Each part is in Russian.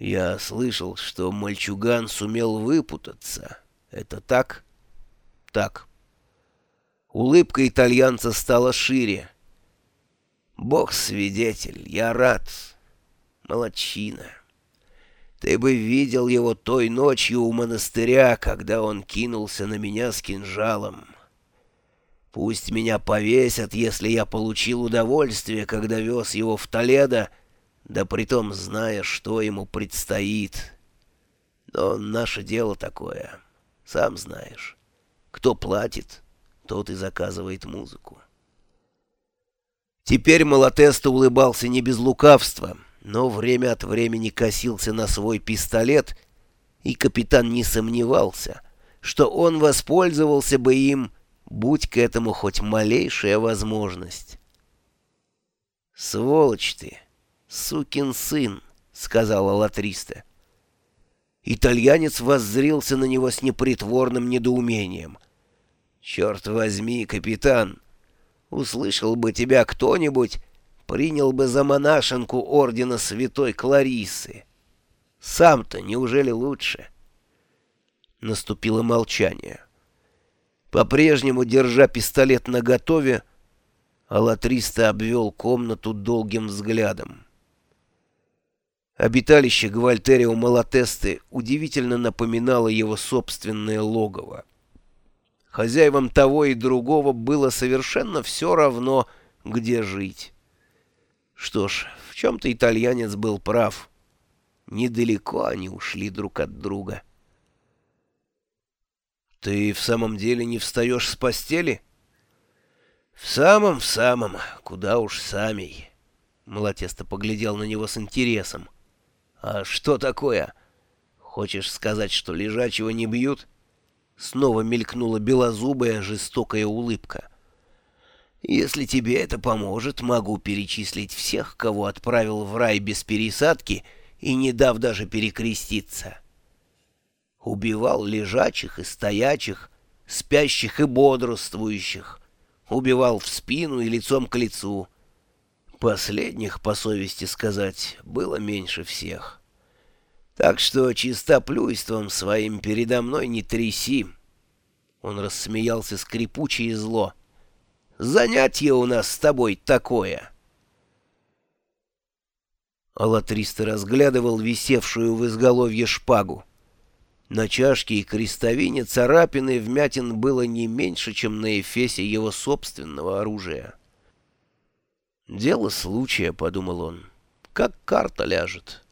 Я слышал, что мальчуган сумел выпутаться. Это так? Так. Улыбка итальянца стала шире. Бог свидетель, я рад. Молодчина. Ты бы видел его той ночью у монастыря, когда он кинулся на меня с кинжалом. Пусть меня повесят, если я получил удовольствие, когда вез его в Толедо, да притом зная, что ему предстоит. Но наше дело такое, сам знаешь. Кто платит, тот и заказывает музыку. Теперь Малатеста улыбался не без лукавства, но время от времени косился на свой пистолет, и капитан не сомневался, что он воспользовался бы им, будь к этому хоть малейшая возможность. «Сволочь ты!» «Сукин сын», — сказала Латриста. Итальянец воззрился на него с непритворным недоумением. «Черт возьми, капитан, услышал бы тебя кто-нибудь, принял бы за монашенку ордена святой Клариссы. Сам-то неужели лучше?» Наступило молчание. По-прежнему, держа пистолет наготове, Алатриста обвел комнату долгим взглядом. Обиталище Гвальтерио Малатесты удивительно напоминало его собственное логово. Хозяевам того и другого было совершенно все равно, где жить. Что ж, в чем-то итальянец был прав. Недалеко они ушли друг от друга. «Ты в самом деле не встаешь с постели?» «В самом, в самом, куда уж самей». Малатеста поглядел на него с интересом. «А что такое? Хочешь сказать, что лежачего не бьют?» Снова мелькнула белозубая жестокая улыбка. «Если тебе это поможет, могу перечислить всех, кого отправил в рай без пересадки и не дав даже перекреститься. Убивал лежачих и стоячих, спящих и бодрствующих, убивал в спину и лицом к лицу». Последних, по совести сказать, было меньше всех. Так что чистоплюйством своим передо мной не тряси. Он рассмеялся скрипуче и зло. Занятие у нас с тобой такое. Алатриста разглядывал висевшую в изголовье шпагу. На чашке и крестовине царапины вмятин было не меньше, чем на эфесе его собственного оружия. «Дело случая», — подумал он, — «как карта ляжет».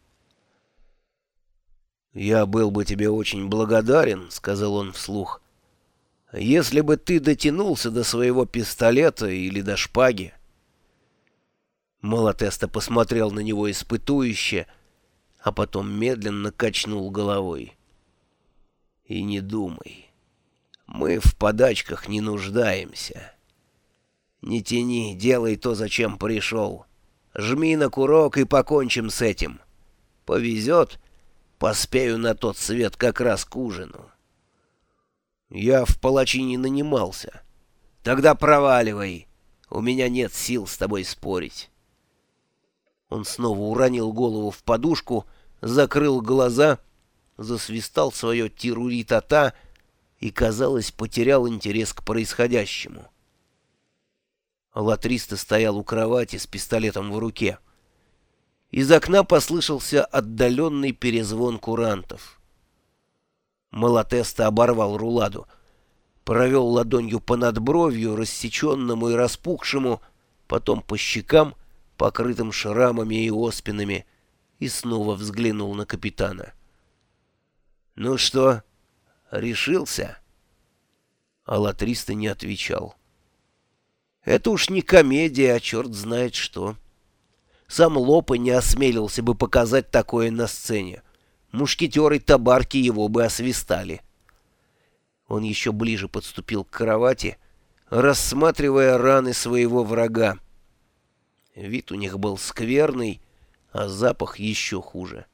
«Я был бы тебе очень благодарен», — сказал он вслух, — «если бы ты дотянулся до своего пистолета или до шпаги». Малатеста посмотрел на него испытующе, а потом медленно качнул головой. «И не думай, мы в подачках не нуждаемся». Не тяни, делай то, зачем пришел. Жми на курок и покончим с этим. Повезет, поспею на тот свет как раз к ужину. Я в палачи не нанимался. Тогда проваливай. У меня нет сил с тобой спорить. Он снова уронил голову в подушку, закрыл глаза, засвистал свое тируритата и, казалось, потерял интерес к происходящему. Латриста стоял у кровати с пистолетом в руке. Из окна послышался отдаленный перезвон курантов. Малатеста оборвал руладу, провел ладонью по надбровью, рассеченному и распухшему, потом по щекам, покрытым шрамами и оспинами, и снова взглянул на капитана. «Ну что, решился?» А Латриста не отвечал. Это уж не комедия, а черт знает что. Сам Лопа не осмелился бы показать такое на сцене. Мушкетеры табарки его бы освистали. Он еще ближе подступил к кровати, рассматривая раны своего врага. Вид у них был скверный, а запах еще хуже.